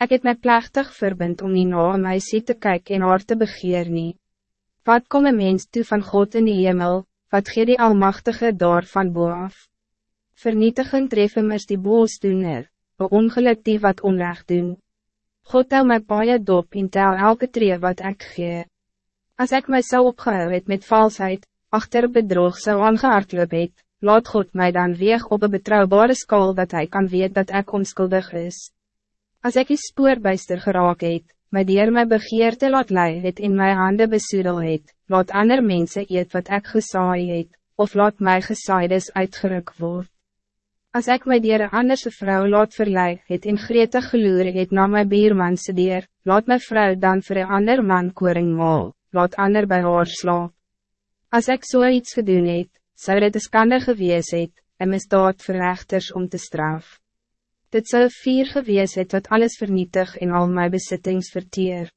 Ik het my plechtig verbind om nie na een meisie te kyk en haar te begeer nie. Wat kom een mens toe van God in die hemel, wat gee die Almachtige daar van boaf? Vernietigend tref hem is die boosdoener, o ongeluk die wat onrecht doen. God tel my paie dop en tel elke tree wat ik gee. Als ik mij zou opgehou het met valsheid, achter bedrog zou aangehardloop het, laat God mij dan weeg op een betrouwbare skaal dat hij kan weet dat ik onschuldig is. Als ik die spoorbijster geraak het, my dier my begeerte laat lei het in my hande besoedel het, laat ander mensen eet wat ik gesaai het, of laat my gesaaides uitgeruk word. Als ik my dier een anderse vrouw laat verlei het in gretig geloer het na my bierman se dier, laat my vrouw dan voor een ander man koring maal, laat ander bij haar slaap. Als ik zo so iets gedoen het, zou dit een skande gewees het, en misdaad vir rechters om te straf. Dit zou vier gewees het wat alles vernietig en al mijn bezittings verteer.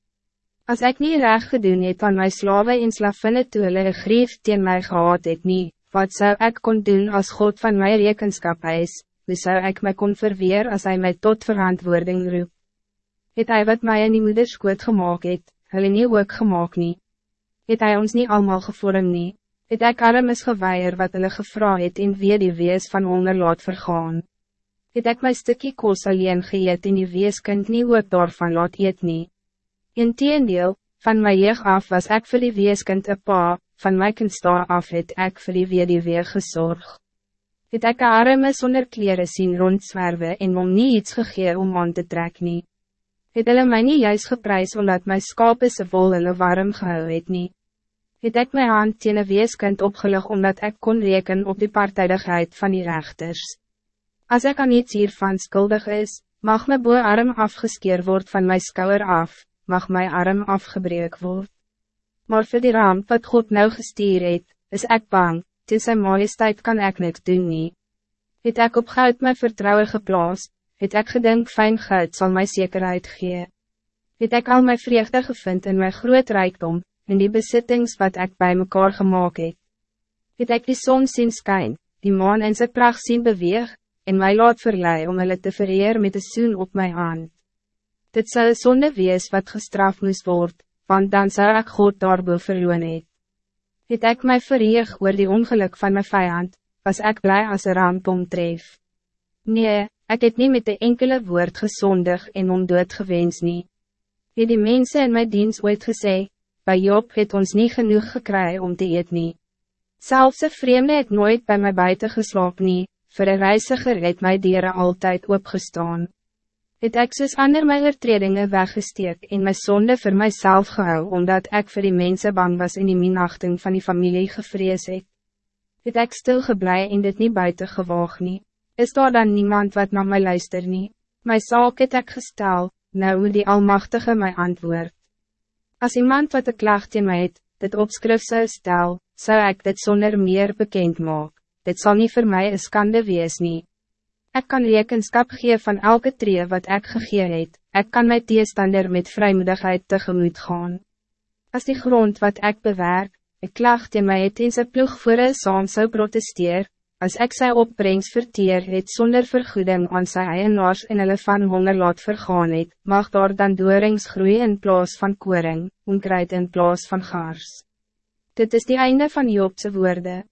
Als ik niet recht gedoen het aan mijn slaven en slavinne toe hulle een grief teen my gehad het nie, wat zou ik kon doen als God van mijn rekenskap is, hoe zou ik mij kon verweer als hij mij tot verantwoording roep? Het hij wat mij in die moeders goed gemaakt het, hulle nie ook gemaakt nie? Het hij ons niet allemaal gevormd nie? Het ek arm is geweier wat hulle gevra het en wie die wees van honger laat vergaan? Het ek my stukkie koos alleen geëet en die weeskind nie ook daarvan laat eet nie? In teendeel, van my jeug af was ik vir die weeskind een pa, van my kindstaar af het ek vir die weduwee gesorg. Het ek arme sonder kleren sien rondzwerwe en om nie iets gegee om aan te trek nie. Het hulle my nie juist geprys omdat my skape se vol hulle warm gehou het nie. Het ek my hand teen een weeskind opgelig omdat ik kon reken op die partijdigheid van die rechters. Als ik aan iets hiervan skuldig is, mag my boe arm afgeskeer word van my skouwer af, mag my arm afgebreek word maar voor die ramp wat God nou gestuur het, is ik bang, teen sy majesteit kan ik niks doen nie. Het ek op goud my vertrouwen geplaas, het ek gedink fijn goud zal my zekerheid gee. Het ek al my vreugde gevind in my groot rijkdom, in die besittings wat ik bij mekaar gemaakt het. Het ek die zon zien skyn, die maan in sy pracht zien beweeg, en my laat verlei om hulle te vereer met de zoen op mijn hand. Dit zal een zonde wees wat gestraft moest worden, want dan zou ik God daarboe verloon het. Het ek my verheeg oor die ongeluk van mijn vijand, was ik blij als een ramp omtref. Nee, ik het niet met de enkele woord gezondig en ondood gewens nie. Het die mensen in mijn dienst ooit gesê, bij Job het ons niet genoeg gekry om te eet nie. Zelfs een vreemde het nooit bij mij buiten geslaap nie, voor een reiziger het my dieren altijd opgestaan het ek soos ander my oortredinge weggesteek en my sonde voor myself gehou, omdat ik voor die mensen bang was in die minachting van die familie gevrees het. Het ek stil geblei en dit niet buiten gewaag nie, is daar dan niemand wat naar mij luister nie, my saak het ek gestel, nou moet die Almachtige my antwoord. Als iemand wat ek klacht in my het, dit opskrif zou stel, zou ik dit zonder meer bekend maak, dit zal niet voor mij een skande wees nie. Ik kan rekenskap gee van elke tree wat ik gegee het, ik kan mijn teestander met vrijmoedigheid tegemoet gaan. Als die grond wat ik bewerk, ik klacht in mij het in zijn ploeg voor een saam zou protesteer, als ik zij opbrengs verteer het zonder vergoeding aan sy eienaars en hulle van honger laat vergaan het, mag daar dan doorings groeien in plaas van koring, onkruid in plaas van gaars. Dit is die einde van Joopse woorden.